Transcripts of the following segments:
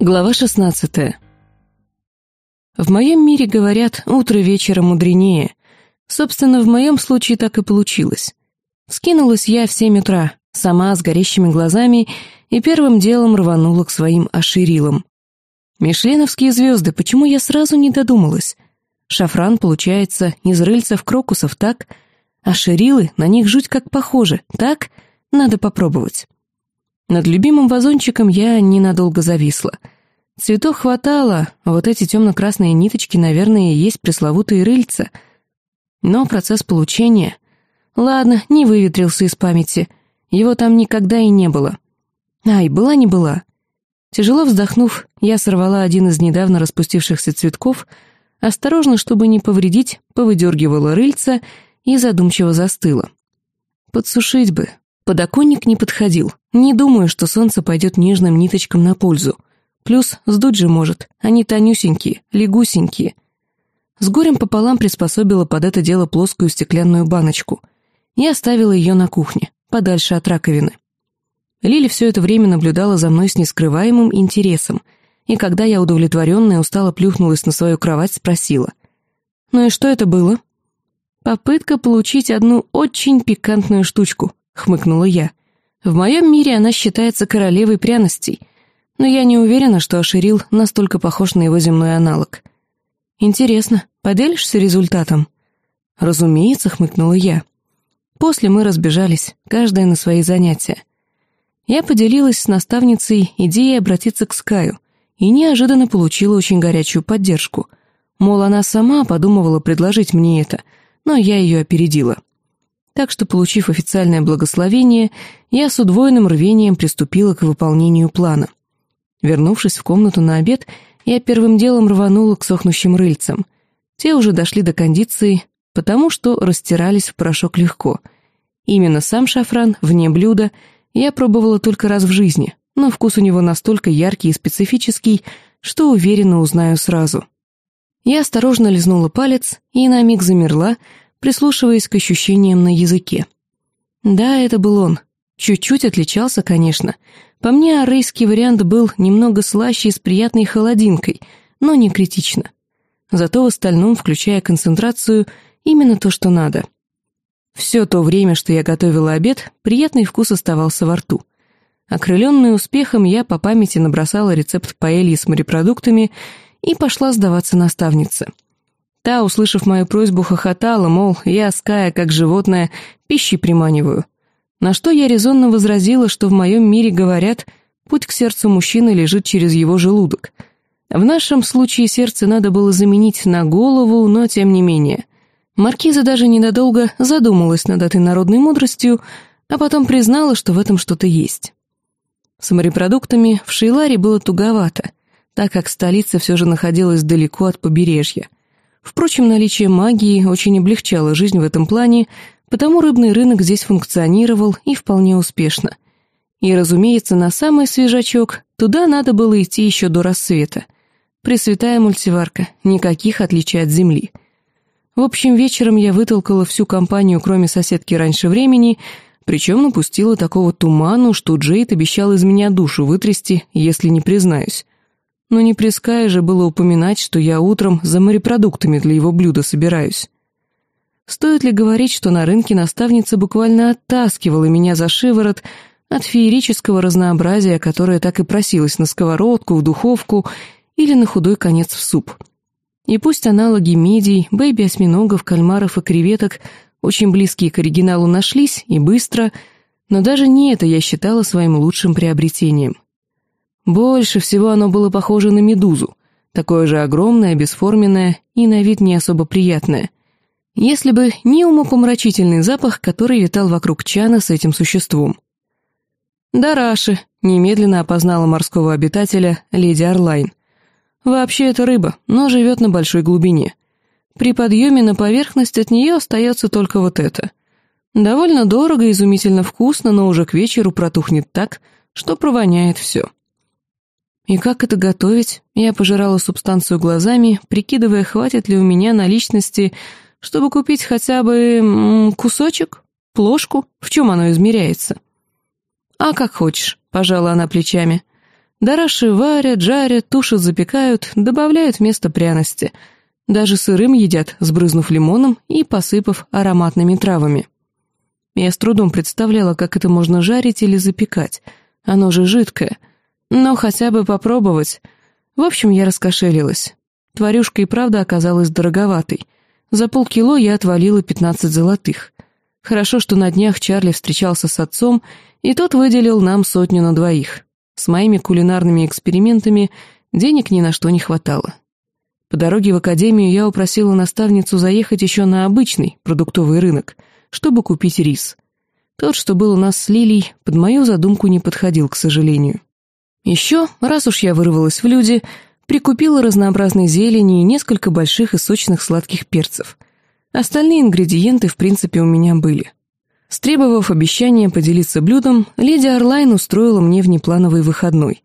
Глава 16. В моем мире говорят «утро вечера мудренее». Собственно, в моем случае так и получилось. Скинулась я в семь утра, сама с горящими глазами, и первым делом рванула к своим аширилам. Мишленовские звезды, почему я сразу не додумалась? Шафран, получается, из рыльцев-крокусов, так? А ширилы, на них жуть как похожи, так? Надо попробовать. Над любимым вазончиком я ненадолго зависла. Цветов хватало, а вот эти темно-красные ниточки, наверное, и есть пресловутые рыльца. Но процесс получения... Ладно, не выветрился из памяти. Его там никогда и не было. Ай, была не была. Тяжело вздохнув, я сорвала один из недавно распустившихся цветков, осторожно, чтобы не повредить, повыдергивала рыльца и задумчиво застыла. Подсушить бы, Подоконник не подходил. Не думаю, что солнце пойдет нежным ниточкам на пользу. Плюс сдуть же может, они тонюсенькие, лягусенькие. С горем пополам приспособила под это дело плоскую стеклянную баночку и оставила ее на кухне, подальше от раковины. Лили все это время наблюдала за мной с нескрываемым интересом, и когда я удовлетворенная устало плюхнулась на свою кровать, спросила. «Ну и что это было?» «Попытка получить одну очень пикантную штучку», — хмыкнула я. «В моем мире она считается королевой пряностей, но я не уверена, что Аширил настолько похож на его земной аналог». «Интересно, поделишься результатом?» «Разумеется», — хмыкнула я. После мы разбежались, каждая на свои занятия. Я поделилась с наставницей идеей обратиться к Скаю и неожиданно получила очень горячую поддержку. Мол, она сама подумывала предложить мне это, но я ее опередила так что, получив официальное благословение, я с удвоенным рвением приступила к выполнению плана. Вернувшись в комнату на обед, я первым делом рванула к сохнущим рыльцам. Те уже дошли до кондиции, потому что растирались в порошок легко. Именно сам шафран, вне блюда, я пробовала только раз в жизни, но вкус у него настолько яркий и специфический, что уверенно узнаю сразу. Я осторожно лизнула палец и на миг замерла, прислушиваясь к ощущениям на языке. Да, это был он. Чуть-чуть отличался, конечно. По мне, арейский вариант был немного слаще и с приятной холодинкой, но не критично. Зато в остальном, включая концентрацию, именно то, что надо. Все то время, что я готовила обед, приятный вкус оставался во рту. Окрыленный успехом, я по памяти набросала рецепт паэльи с морепродуктами и пошла сдаваться наставнице. Та, услышав мою просьбу, хохотала, мол, я, ская, как животное, пищей приманиваю. На что я резонно возразила, что в моем мире говорят, путь к сердцу мужчины лежит через его желудок. В нашем случае сердце надо было заменить на голову, но тем не менее. Маркиза даже ненадолго задумалась над этой народной мудростью, а потом признала, что в этом что-то есть. С морепродуктами в Шейларе было туговато, так как столица все же находилась далеко от побережья. Впрочем, наличие магии очень облегчало жизнь в этом плане, потому рыбный рынок здесь функционировал и вполне успешно. И, разумеется, на самый свежачок туда надо было идти еще до рассвета. Пресвятая мультиварка, никаких отличий от земли. В общем, вечером я вытолкала всю компанию, кроме соседки раньше времени, причем напустила такого туману, что Джейд обещал из меня душу вытрясти, если не признаюсь. Но не при же было упоминать, что я утром за морепродуктами для его блюда собираюсь. Стоит ли говорить, что на рынке наставница буквально оттаскивала меня за шиворот от феерического разнообразия, которое так и просилось на сковородку, в духовку или на худой конец в суп. И пусть аналоги мидий, бэйби-осьминогов, кальмаров и креветок очень близкие к оригиналу нашлись и быстро, но даже не это я считала своим лучшим приобретением. Больше всего оно было похоже на медузу, такое же огромное, бесформенное и на вид не особо приятное. Если бы не умопомрачительный запах, который витал вокруг чана с этим существом. «Дараши», — немедленно опознала морского обитателя леди Орлайн. «Вообще это рыба, но живет на большой глубине. При подъеме на поверхность от нее остается только вот это. Довольно дорого, изумительно вкусно, но уже к вечеру протухнет так, что провоняет все». И как это готовить? Я пожирала субстанцию глазами, прикидывая, хватит ли у меня наличности, чтобы купить хотя бы кусочек, плошку, в чем оно измеряется. «А как хочешь», — пожала она плечами. Дараши варят, жарят, тушат, запекают, добавляют вместо пряности. Даже сырым едят, сбрызнув лимоном и посыпав ароматными травами. Я с трудом представляла, как это можно жарить или запекать. Оно же жидкое. Но хотя бы попробовать. В общем, я раскошелилась. Тварюшка и правда оказалась дороговатой. За полкило я отвалила пятнадцать золотых. Хорошо, что на днях Чарли встречался с отцом, и тот выделил нам сотню на двоих. С моими кулинарными экспериментами денег ни на что не хватало. По дороге в академию я упросила наставницу заехать еще на обычный продуктовый рынок, чтобы купить рис. Тот, что был у нас с Лилей, под мою задумку не подходил, к сожалению. Еще, раз уж я вырвалась в люди, прикупила разнообразной зелени и несколько больших и сочных сладких перцев. Остальные ингредиенты, в принципе, у меня были. Стребовав обещание поделиться блюдом, леди Орлайн устроила мне внеплановый выходной.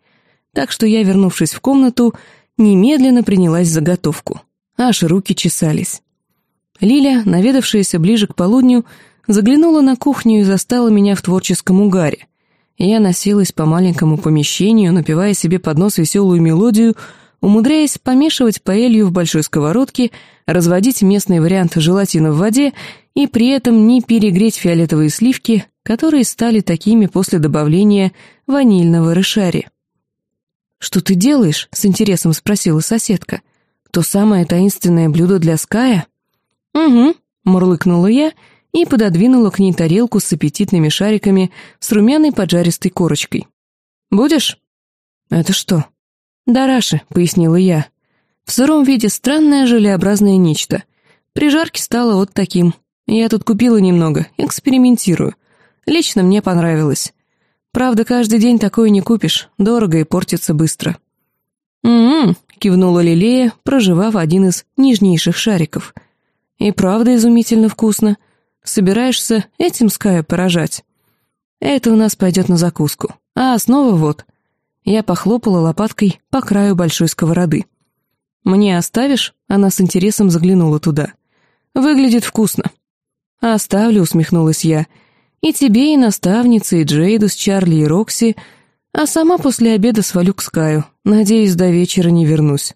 Так что я, вернувшись в комнату, немедленно принялась за готовку. Аж руки чесались. Лиля, наведавшаяся ближе к полудню, заглянула на кухню и застала меня в творческом угаре. Я носилась по маленькому помещению, напевая себе под нос веселую мелодию, умудряясь помешивать паэлью в большой сковородке, разводить местный вариант желатина в воде и при этом не перегреть фиолетовые сливки, которые стали такими после добавления ванильного рышари. «Что ты делаешь?» — с интересом спросила соседка. «То самое таинственное блюдо для Ская?» «Угу», — мурлыкнула я и пододвинула к ней тарелку с аппетитными шариками с румяной поджаристой корочкой. «Будешь?» «Это что?» «Дараши», — пояснила я. «В сыром виде странное желеобразное нечто. При жарке стало вот таким. Я тут купила немного, экспериментирую. Лично мне понравилось. Правда, каждый день такое не купишь, дорого и портится быстро». «М-м-м», кивнула Лилея, проживав один из нежнейших шариков. «И правда изумительно вкусно. Собираешься этим Ская поражать?» «Это у нас пойдет на закуску. А основа вот». Я похлопала лопаткой по краю большой сковороды. «Мне оставишь?» — она с интересом заглянула туда. «Выглядит вкусно». «Оставлю», — усмехнулась я. «И тебе, и наставнице, и Джейду с Чарли и Рокси, а сама после обеда свалю к Скаю. Надеюсь, до вечера не вернусь».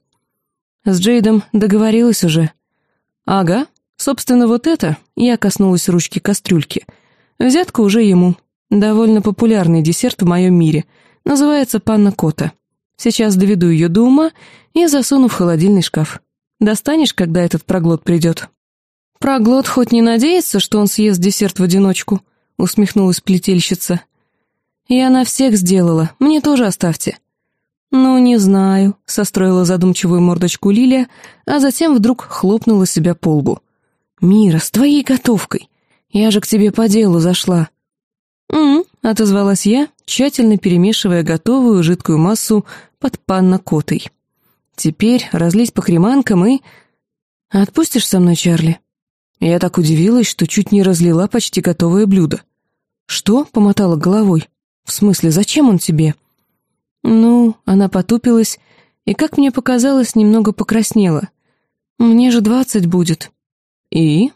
С Джейдом договорилась уже. «Ага, собственно, вот это...» — я коснулась ручки кастрюльки. «Взятка уже ему. Довольно популярный десерт в моем мире — Называется панна кота. Сейчас доведу ее до ума и засуну в холодильный шкаф. Достанешь, когда этот проглот придет?» «Проглот хоть не надеется, что он съест десерт в одиночку?» — усмехнулась плетельщица. «Я на всех сделала, мне тоже оставьте». «Ну, не знаю», — состроила задумчивую мордочку Лилия, а затем вдруг хлопнула себя по лбу. «Мира, с твоей готовкой! Я же к тебе по делу зашла». «М-м», отозвалась я, тщательно перемешивая готовую жидкую массу под панна-котой. «Теперь разлить по креманкам и...» «Отпустишь со мной, Чарли?» Я так удивилась, что чуть не разлила почти готовое блюдо. «Что?» — помотала головой. «В смысле, зачем он тебе?» «Ну...» — она потупилась и, как мне показалось, немного покраснела. «Мне же двадцать будет». «И?»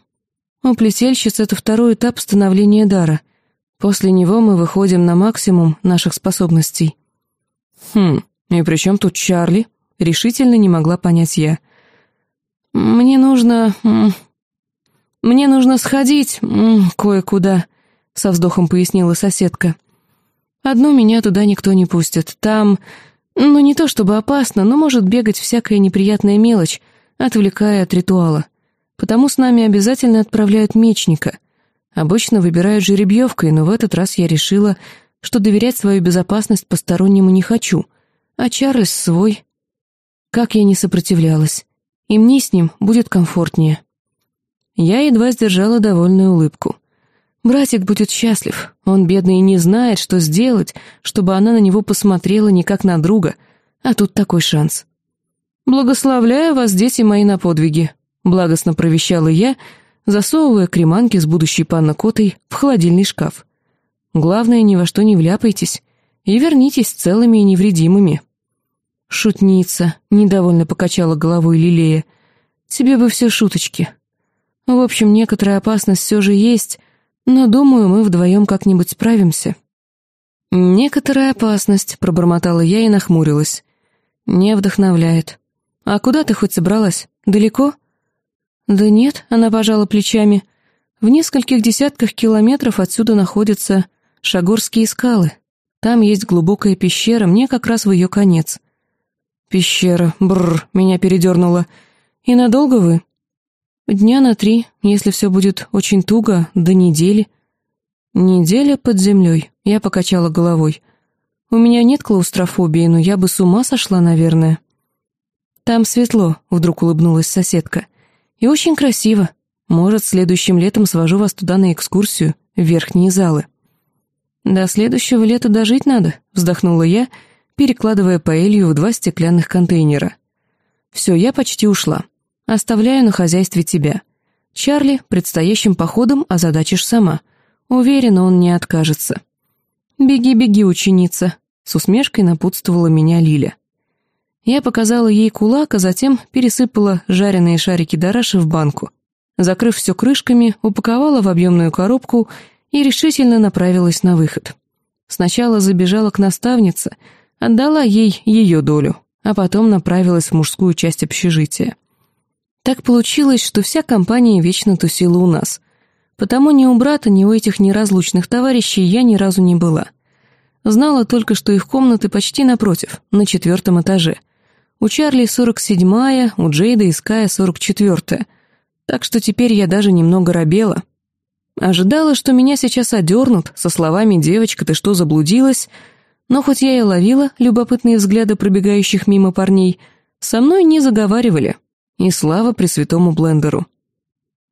«У плетельщиц это второй этап становления дара. После него мы выходим на максимум наших способностей. Хм, и при чем тут Чарли? Решительно не могла понять я. Мне нужно... Мне нужно сходить кое-куда, со вздохом пояснила соседка. Одну меня туда никто не пустит. Там... Ну, не то чтобы опасно, но может бегать всякая неприятная мелочь, отвлекая от ритуала. Потому с нами обязательно отправляют мечника — Обычно выбирают жеребьевкой, но в этот раз я решила, что доверять свою безопасность постороннему не хочу, а Чарльз свой. Как я не сопротивлялась. И мне с ним будет комфортнее. Я едва сдержала довольную улыбку. Братик будет счастлив, он, бедный, не знает, что сделать, чтобы она на него посмотрела не как на друга, а тут такой шанс. «Благословляю вас, дети мои, на подвиги», — благостно провещала я, — засовывая креманки с будущей панна-котой в холодильный шкаф. Главное, ни во что не вляпайтесь и вернитесь целыми и невредимыми. «Шутница», — недовольно покачала головой Лилея. «Тебе бы все шуточки. В общем, некоторая опасность все же есть, но, думаю, мы вдвоем как-нибудь справимся». «Некоторая опасность», — пробормотала я и нахмурилась. «Не вдохновляет. А куда ты хоть собралась? Далеко?» «Да нет», — она пожала плечами. «В нескольких десятках километров отсюда находятся Шагорские скалы. Там есть глубокая пещера, мне как раз в ее конец». «Пещера, бррр, меня передернуло. И надолго вы?» «Дня на три, если все будет очень туго, до недели». «Неделя под землей», — я покачала головой. «У меня нет клаустрофобии, но я бы с ума сошла, наверное». «Там светло», — вдруг улыбнулась соседка. «И очень красиво. Может, следующим летом свожу вас туда на экскурсию, в верхние залы». «До следующего лета дожить надо», — вздохнула я, перекладывая паэлью в два стеклянных контейнера. «Все, я почти ушла. Оставляю на хозяйстве тебя. Чарли предстоящим походом озадачишь сама. Уверена, он не откажется». «Беги, беги, ученица», — с усмешкой напутствовала меня Лиля. Я показала ей кулак, а затем пересыпала жареные шарики дараши в банку. Закрыв все крышками, упаковала в объемную коробку и решительно направилась на выход. Сначала забежала к наставнице, отдала ей ее долю, а потом направилась в мужскую часть общежития. Так получилось, что вся компания вечно тусила у нас. Потому ни у брата, ни у этих неразлучных товарищей я ни разу не была. Знала только, что их комнаты почти напротив, на четвертом этаже. У Чарли 47-я, у Джейда и Ская 44-я. Так что теперь я даже немного робела. Ожидала, что меня сейчас одернут, со словами «девочка, ты что, заблудилась?» Но хоть я и ловила любопытные взгляды пробегающих мимо парней, со мной не заговаривали. И слава Пресвятому Блендеру.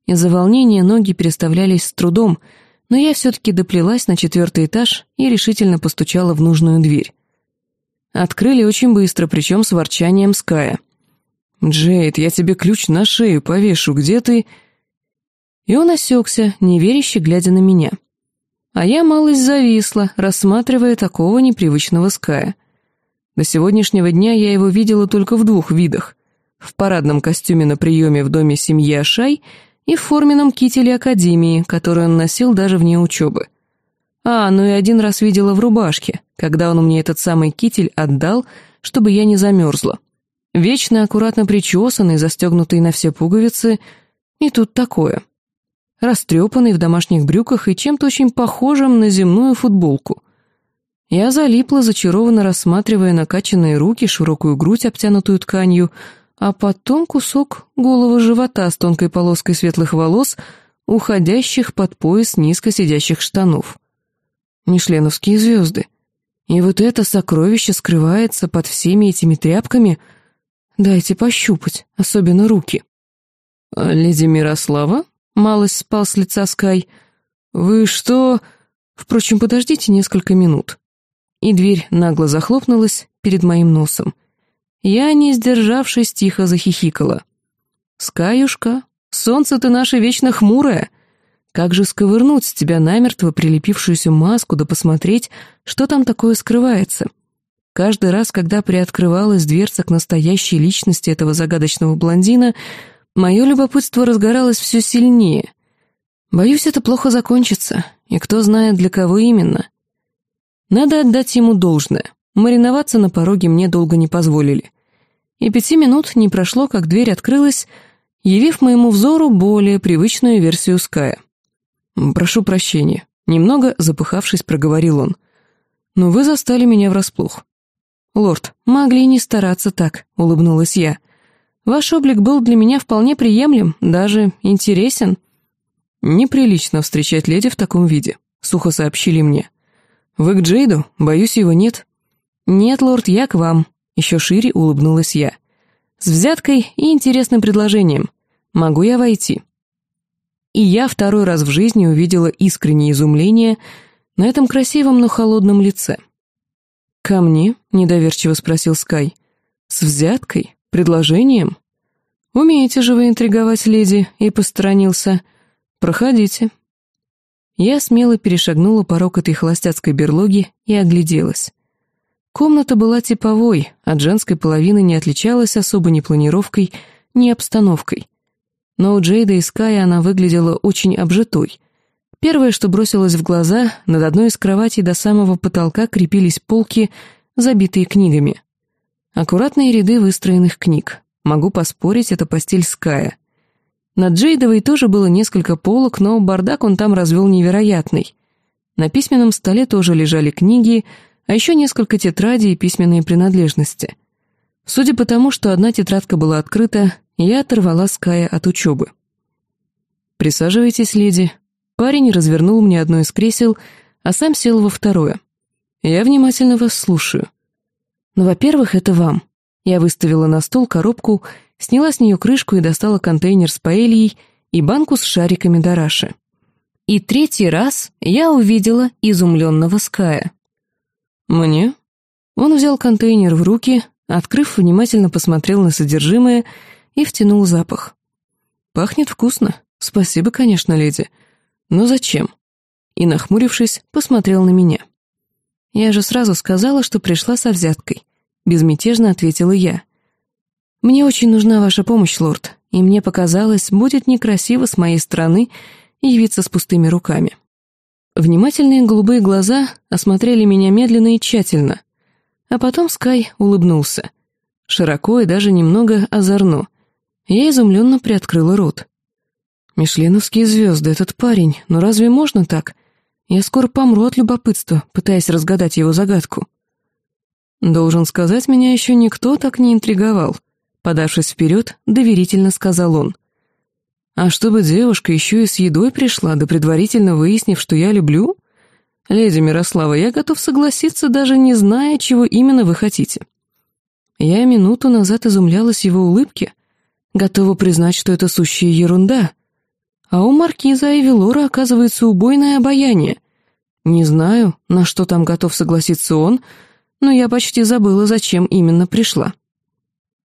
Из-за волнения ноги переставлялись с трудом, но я все-таки доплелась на четвертый этаж и решительно постучала в нужную дверь. Открыли очень быстро, причем с ворчанием Ская. «Джейд, я тебе ключ на шею повешу, где ты...» И он осекся, неверяще глядя на меня. А я малость зависла, рассматривая такого непривычного Ская. До сегодняшнего дня я его видела только в двух видах. В парадном костюме на приеме в доме семьи Ашай — и в форменном кителе Академии, который он носил даже вне учебы. А, ну и один раз видела в рубашке, когда он мне этот самый китель отдал, чтобы я не замерзла. Вечно аккуратно причесанный, застегнутый на все пуговицы, и тут такое. Растрепанный в домашних брюках и чем-то очень похожим на земную футболку. Я залипла, зачарованно рассматривая накачанные руки, широкую грудь, обтянутую тканью, а потом кусок голого живота с тонкой полоской светлых волос, уходящих под пояс низко сидящих штанов. Мишленовские звезды. И вот это сокровище скрывается под всеми этими тряпками. Дайте пощупать, особенно руки. А «Леди Мирослава?» — малость спал с лица Скай. «Вы что...» Впрочем, подождите несколько минут. И дверь нагло захлопнулась перед моим носом — я, не сдержавшись, тихо захихикала. «Скаюшка, солнце ты наше вечно хмурое. Как же сковырнуть с тебя намертво прилепившуюся маску да посмотреть, что там такое скрывается?» Каждый раз, когда приоткрывалась дверца к настоящей личности этого загадочного блондина, мое любопытство разгоралось все сильнее. Боюсь, это плохо закончится, и кто знает, для кого именно. Надо отдать ему должное. Мариноваться на пороге мне долго не позволили и пяти минут не прошло, как дверь открылась, явив моему взору более привычную версию Ская. «Прошу прощения», — немного запыхавшись, проговорил он. «Но вы застали меня врасплох». «Лорд, могли не стараться так», — улыбнулась я. «Ваш облик был для меня вполне приемлем, даже интересен». «Неприлично встречать леди в таком виде», — сухо сообщили мне. «Вы к Джейду? Боюсь, его нет». «Нет, лорд, я к вам», еще шире улыбнулась я. «С взяткой и интересным предложением. Могу я войти?» И я второй раз в жизни увидела искреннее изумление на этом красивом, но холодном лице. «Ко мне?» — недоверчиво спросил Скай. «С взяткой? Предложением?» «Умеете же вы интриговать, леди», — и посторонился. «Проходите». Я смело перешагнула порог этой холостяцкой берлоги и огляделась. Комната была типовой, от женской половины не отличалась особо ни планировкой, ни обстановкой. Но у Джейда и Ская она выглядела очень обжитой. Первое, что бросилось в глаза, над одной из кроватей до самого потолка крепились полки, забитые книгами. Аккуратные ряды выстроенных книг. Могу поспорить, это постель Ская. Над Джейдовой тоже было несколько полок, но бардак он там развел невероятный. На письменном столе тоже лежали книги, а еще несколько тетрадей и письменные принадлежности. Судя по тому, что одна тетрадка была открыта, я оторвала Ская от учебы. «Присаживайтесь, леди». Парень развернул мне одно из кресел, а сам сел во второе. «Я внимательно вас слушаю». «Ну, во-первых, это вам». Я выставила на стол коробку, сняла с нее крышку и достала контейнер с паэльей и банку с шариками Дараши. И третий раз я увидела изумленного Ская. «Мне?» Он взял контейнер в руки, открыв, внимательно посмотрел на содержимое и втянул запах. «Пахнет вкусно. Спасибо, конечно, леди. Но зачем?» И, нахмурившись, посмотрел на меня. «Я же сразу сказала, что пришла со взяткой», — безмятежно ответила я. «Мне очень нужна ваша помощь, лорд, и мне показалось, будет некрасиво с моей стороны явиться с пустыми руками». Внимательные голубые глаза осмотрели меня медленно и тщательно. А потом Скай улыбнулся. Широко и даже немного озорно. Я изумленно приоткрыла рот. «Мишленовские звезды, этот парень, но разве можно так? Я скоро помру от любопытства, пытаясь разгадать его загадку». «Должен сказать, меня еще никто так не интриговал», подавшись вперед, доверительно сказал он. А чтобы девушка еще и с едой пришла, да предварительно выяснив, что я люблю? Леди Мирослава, я готов согласиться, даже не зная, чего именно вы хотите. Я минуту назад изумлялась его улыбке, готова признать, что это сущая ерунда. А у Маркиза и Велора оказывается убойное обаяние. Не знаю, на что там готов согласиться он, но я почти забыла, зачем именно пришла.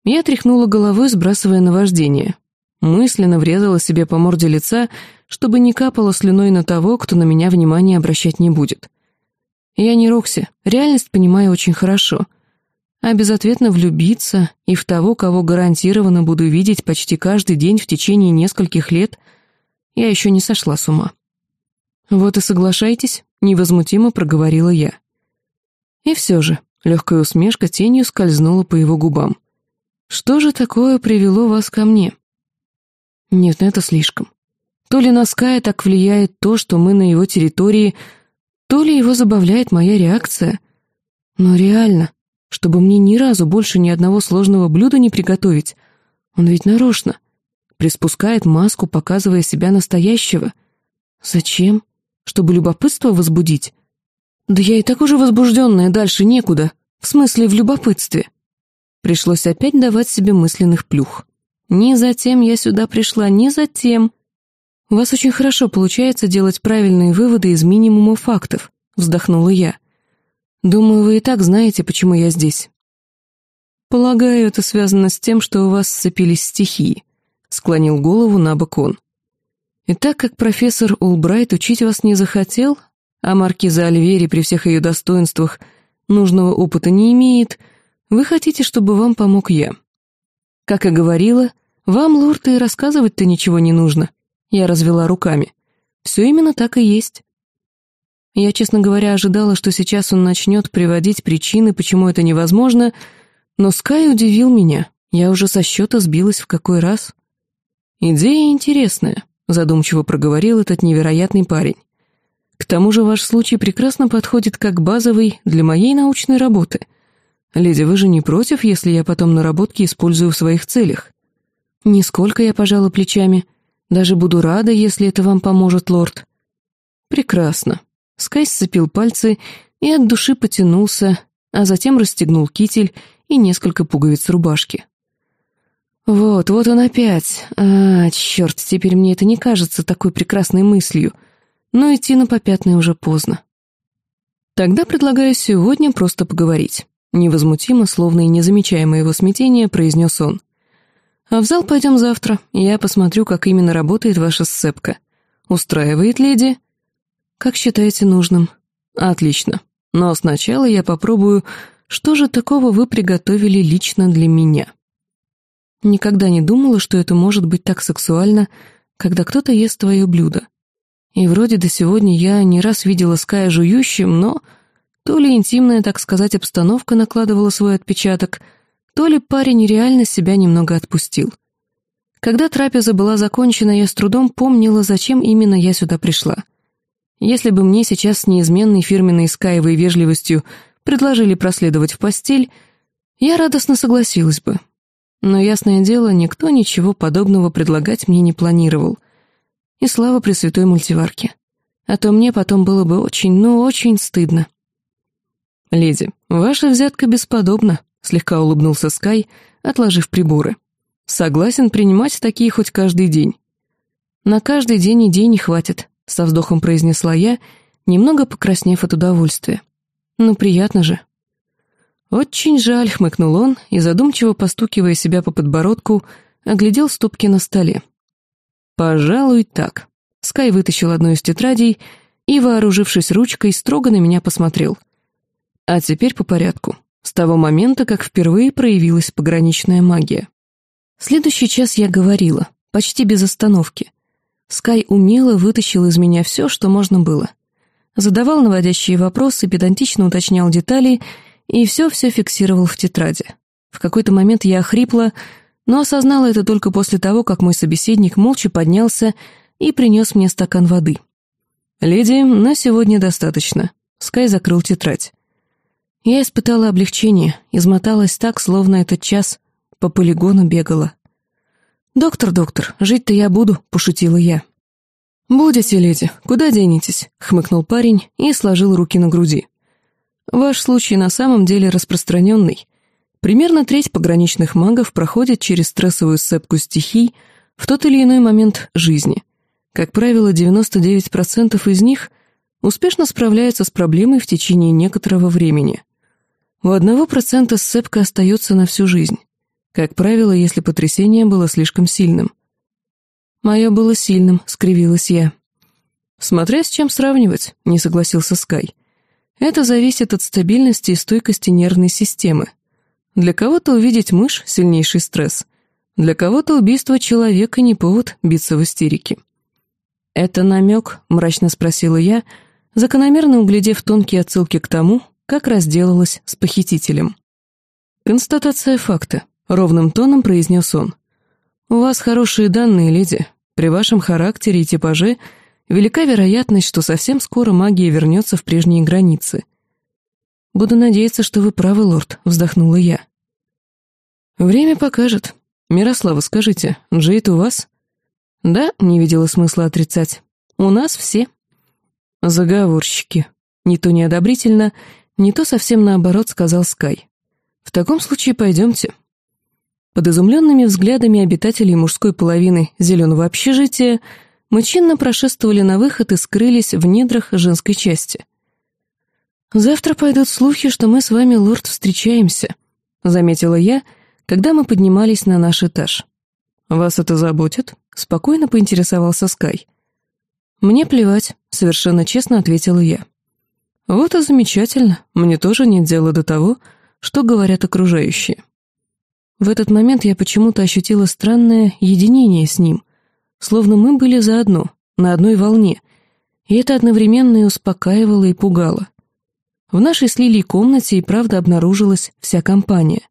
Я тряхнула головой, сбрасывая наваждение. Мысленно врезала себе по морде лица, чтобы не капало слюной на того, кто на меня внимания обращать не будет. Я не Рокси, реальность понимаю очень хорошо. А безответно влюбиться и в того, кого гарантированно буду видеть почти каждый день в течение нескольких лет, я еще не сошла с ума. «Вот и соглашайтесь», — невозмутимо проговорила я. И все же, легкая усмешка тенью скользнула по его губам. «Что же такое привело вас ко мне?» Нет, ну это слишком. То ли на Ская так влияет то, что мы на его территории, то ли его забавляет моя реакция. Но реально, чтобы мне ни разу больше ни одного сложного блюда не приготовить, он ведь нарочно. Приспускает маску, показывая себя настоящего. Зачем? Чтобы любопытство возбудить? Да я и так уже возбужденная, дальше некуда. В смысле, в любопытстве. Пришлось опять давать себе мысленных плюх. Не затем я сюда пришла, не затем. У вас очень хорошо получается делать правильные выводы из минимума фактов, вздохнула я. Думаю, вы и так знаете, почему я здесь. Полагаю, это связано с тем, что у вас сцепились стихии, склонил голову на бок он. И так как профессор Улбрайт учить вас не захотел, а маркиза Альвери при всех ее достоинствах нужного опыта не имеет, вы хотите, чтобы вам помог я. Как и говорила, вам, лорд, и рассказывать-то ничего не нужно. Я развела руками. Все именно так и есть. Я, честно говоря, ожидала, что сейчас он начнет приводить причины, почему это невозможно, но Скай удивил меня. Я уже со счета сбилась в какой раз. «Идея интересная», — задумчиво проговорил этот невероятный парень. «К тому же ваш случай прекрасно подходит как базовый для моей научной работы. «Леди, вы же не против, если я потом наработки использую в своих целях?» «Нисколько я пожала плечами. Даже буду рада, если это вам поможет, лорд». «Прекрасно». Скай сцепил пальцы и от души потянулся, а затем расстегнул китель и несколько пуговиц рубашки. «Вот, вот он опять. А, черт, теперь мне это не кажется такой прекрасной мыслью. Но идти на попятный уже поздно. Тогда предлагаю сегодня просто поговорить. Невозмутимо, словно и не замечая моего смятения, произнес он. «А в зал пойдем завтра, я посмотрю, как именно работает ваша сцепка. Устраивает, леди?» «Как считаете нужным?» «Отлично. Но сначала я попробую, что же такого вы приготовили лично для меня?» Никогда не думала, что это может быть так сексуально, когда кто-то ест твое блюдо. И вроде до сегодня я не раз видела Ская жующим, но... То ли интимная, так сказать, обстановка накладывала свой отпечаток, то ли парень реально себя немного отпустил. Когда трапеза была закончена, я с трудом помнила, зачем именно я сюда пришла. Если бы мне сейчас с неизменной фирменной скаевой вежливостью предложили проследовать в постель, я радостно согласилась бы. Но, ясное дело, никто ничего подобного предлагать мне не планировал. И слава Пресвятой Мультиварке. А то мне потом было бы очень, ну очень стыдно. «Леди, ваша взятка бесподобна», — слегка улыбнулся Скай, отложив приборы. «Согласен принимать такие хоть каждый день». «На каждый день и день не хватит», — со вздохом произнесла я, немного покраснев от удовольствия. «Ну, приятно же». «Очень жаль», — хмыкнул он и, задумчиво постукивая себя по подбородку, оглядел стопки на столе. «Пожалуй, так». Скай вытащил одну из тетрадей и, вооружившись ручкой, строго на меня посмотрел. А теперь по порядку. С того момента, как впервые проявилась пограничная магия. Следующий час я говорила, почти без остановки. Скай умело вытащил из меня все, что можно было. Задавал наводящие вопросы, педантично уточнял детали и все-все фиксировал в тетради. В какой-то момент я охрипла, но осознала это только после того, как мой собеседник молча поднялся и принес мне стакан воды. «Леди, на сегодня достаточно». Скай закрыл тетрадь. Я испытала облегчение, измоталась так, словно этот час по полигону бегала. «Доктор, доктор, жить-то я буду», — пошутила я. «Будете, леди, куда денетесь?» — хмыкнул парень и сложил руки на груди. «Ваш случай на самом деле распространенный. Примерно треть пограничных магов проходит через стрессовую сцепку стихий в тот или иной момент жизни. Как правило, 99% из них успешно справляются с проблемой в течение некоторого времени. У одного процента сцепка остается на всю жизнь. Как правило, если потрясение было слишком сильным. «Мое было сильным», — скривилась я. «Смотря с чем сравнивать», — не согласился Скай. «Это зависит от стабильности и стойкости нервной системы. Для кого-то увидеть мышь — сильнейший стресс. Для кого-то убийство человека не повод биться в истерике». «Это намек?» — мрачно спросила я, закономерно углядев тонкие отсылки к тому, как разделалась с похитителем. «Констатация факта», — ровным тоном произнес он. «У вас хорошие данные, леди. При вашем характере и типаже велика вероятность, что совсем скоро магия вернется в прежние границы». «Буду надеяться, что вы правы, лорд», — вздохнула я. «Время покажет. Мирослава, скажите, Джейд у вас?» «Да», — не видела смысла отрицать. «У нас все». «Заговорщики». Не то неодобрительно, не то совсем наоборот сказал Скай. «В таком случае пойдемте». Под изумленными взглядами обитателей мужской половины зеленого общежития мы чинно прошествовали на выход и скрылись в недрах женской части. «Завтра пойдут слухи, что мы с вами, лорд, встречаемся», — заметила я, когда мы поднимались на наш этаж. «Вас это заботит?» — спокойно поинтересовался Скай. «Мне плевать», — совершенно честно ответила я. Вот и замечательно, мне тоже нет дела до того, что говорят окружающие. В этот момент я почему-то ощутила странное единение с ним, словно мы были заодно, на одной волне, и это одновременно и успокаивало, и пугало. В нашей с комнате и правда обнаружилась вся компания.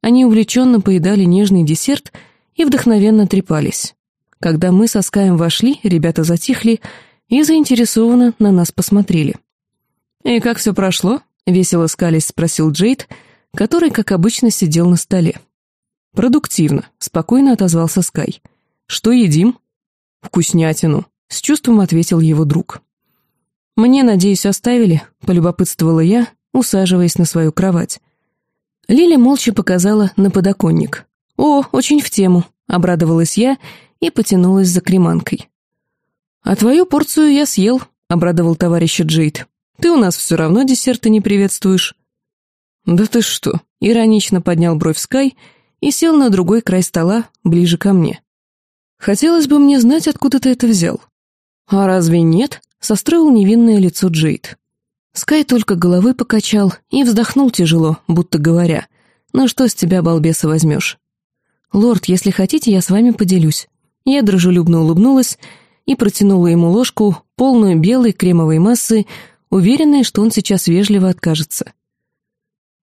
Они увлеченно поедали нежный десерт и вдохновенно трепались. Когда мы со Скаем вошли, ребята затихли и заинтересованно на нас посмотрели. «И как все прошло?» — весело скались спросил Джейд, который, как обычно, сидел на столе. «Продуктивно», — спокойно отозвался Скай. «Что едим?» «Вкуснятину», — с чувством ответил его друг. «Мне, надеюсь, оставили», — полюбопытствовала я, усаживаясь на свою кровать. Лиля молча показала на подоконник. «О, очень в тему», — обрадовалась я и потянулась за креманкой. «А твою порцию я съел», — обрадовал товарища Джейд. Ты у нас все равно десерты не приветствуешь». «Да ты что?» — иронично поднял бровь Скай и сел на другой край стола, ближе ко мне. «Хотелось бы мне знать, откуда ты это взял». «А разве нет?» — состроил невинное лицо Джейд. Скай только головы покачал и вздохнул тяжело, будто говоря, «Ну что с тебя, балбеса, возьмешь?» «Лорд, если хотите, я с вами поделюсь». Я дружелюбно улыбнулась и протянула ему ложку, полную белой кремовой массы, уверенная, что он сейчас вежливо откажется.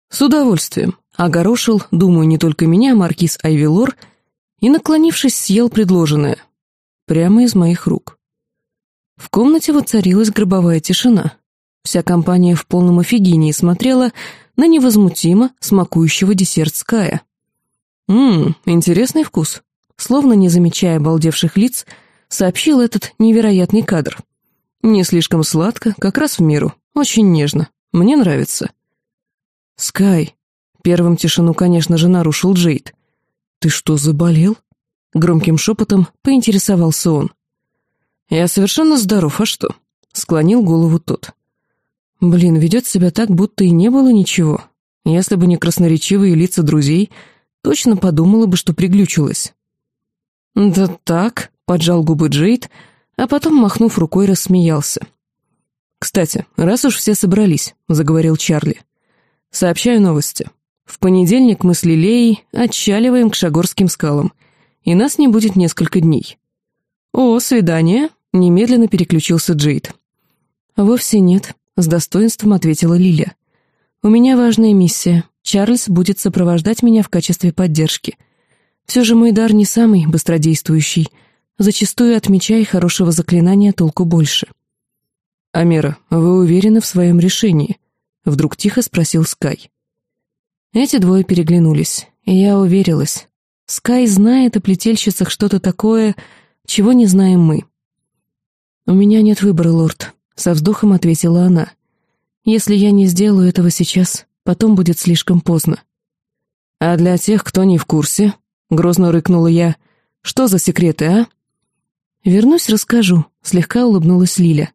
«С удовольствием», — огорошил, думаю, не только меня, маркиз Айвилор, и, наклонившись, съел предложенное. Прямо из моих рук. В комнате воцарилась гробовая тишина. Вся компания в полном офигении смотрела на невозмутимо смакующего десерт Ская. «Ммм, интересный вкус», словно не замечая обалдевших лиц, сообщил этот невероятный кадр. «Не слишком сладко, как раз в меру, очень нежно, мне нравится». «Скай», — первым тишину, конечно же, нарушил Джейд. «Ты что, заболел?» Громким шепотом поинтересовался он. «Я совершенно здоров, а что?» — склонил голову тот. «Блин, ведет себя так, будто и не было ничего. Если бы не красноречивые лица друзей, точно подумала бы, что приглючилась». «Да так», — поджал губы Джейд, а потом, махнув рукой, рассмеялся. «Кстати, раз уж все собрались», — заговорил Чарли, — «сообщаю новости. В понедельник мы с Лилеей отчаливаем к Шагорским скалам, и нас не будет несколько дней». «О, свидание», — немедленно переключился Джейд. «Вовсе нет», — с достоинством ответила Лиля. «У меня важная миссия. Чарльз будет сопровождать меня в качестве поддержки. Все же мой дар не самый быстродействующий. Зачастую от меча и хорошего заклинания толку больше». «Амера, вы уверены в своем решении?» — вдруг тихо спросил Скай. Эти двое переглянулись, и я уверилась. Скай знает о плетельщицах что-то такое, чего не знаем мы. «У меня нет выбора, лорд», — со вздохом ответила она. «Если я не сделаю этого сейчас, потом будет слишком поздно». «А для тех, кто не в курсе», — грозно рыкнула я, — «что за секреты, а?» «Вернусь, расскажу», — слегка улыбнулась Лиля.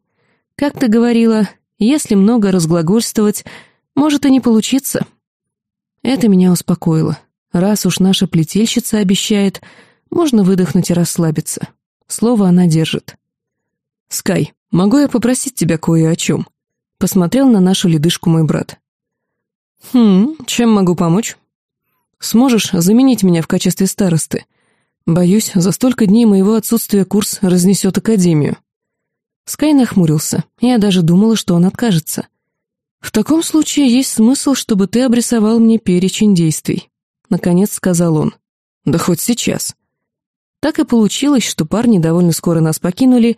«Как ты говорила, если много разглагольствовать, может и не получиться». Это меня успокоило. Раз уж наша плетельщица обещает, можно выдохнуть и расслабиться. Слово она держит. «Скай, могу я попросить тебя кое о чем?» Посмотрел на нашу ледышку мой брат. «Хм, чем могу помочь?» «Сможешь заменить меня в качестве старосты? Боюсь, за столько дней моего отсутствия курс разнесет Академию». Скай нахмурился, я даже думала, что он откажется. «В таком случае есть смысл, чтобы ты обрисовал мне перечень действий», — наконец сказал он. «Да хоть сейчас». Так и получилось, что парни довольно скоро нас покинули,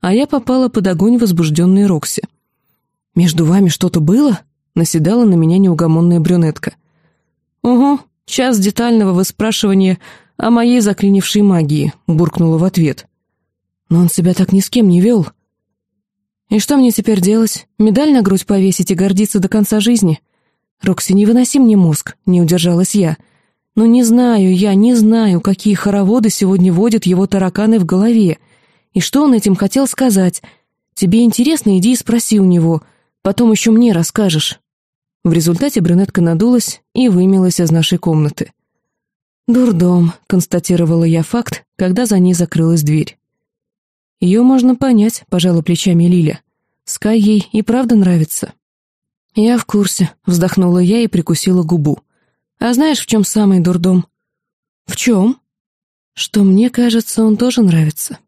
а я попала под огонь возбужденной Рокси. «Между вами что-то было?» — наседала на меня неугомонная брюнетка. «Угу, час детального выспрашивания о моей заклинившей магии», — буркнула в ответ. «Но он себя так ни с кем не вел». «И что мне теперь делать? Медаль на грудь повесить и гордиться до конца жизни?» «Рокси, не выноси мне мозг», — не удержалась я. «Но не знаю я, не знаю, какие хороводы сегодня водят его тараканы в голове. И что он этим хотел сказать? Тебе интересно, иди и спроси у него. Потом еще мне расскажешь». В результате брюнетка надулась и вымилась из нашей комнаты. «Дурдом», — констатировала я факт, когда за ней закрылась дверь. Ее можно понять, пожала плечами Лиля. Скай ей и правда нравится. Я в курсе, вздохнула я и прикусила губу. А знаешь, в чем самый дурдом? В чем? Что мне кажется, он тоже нравится.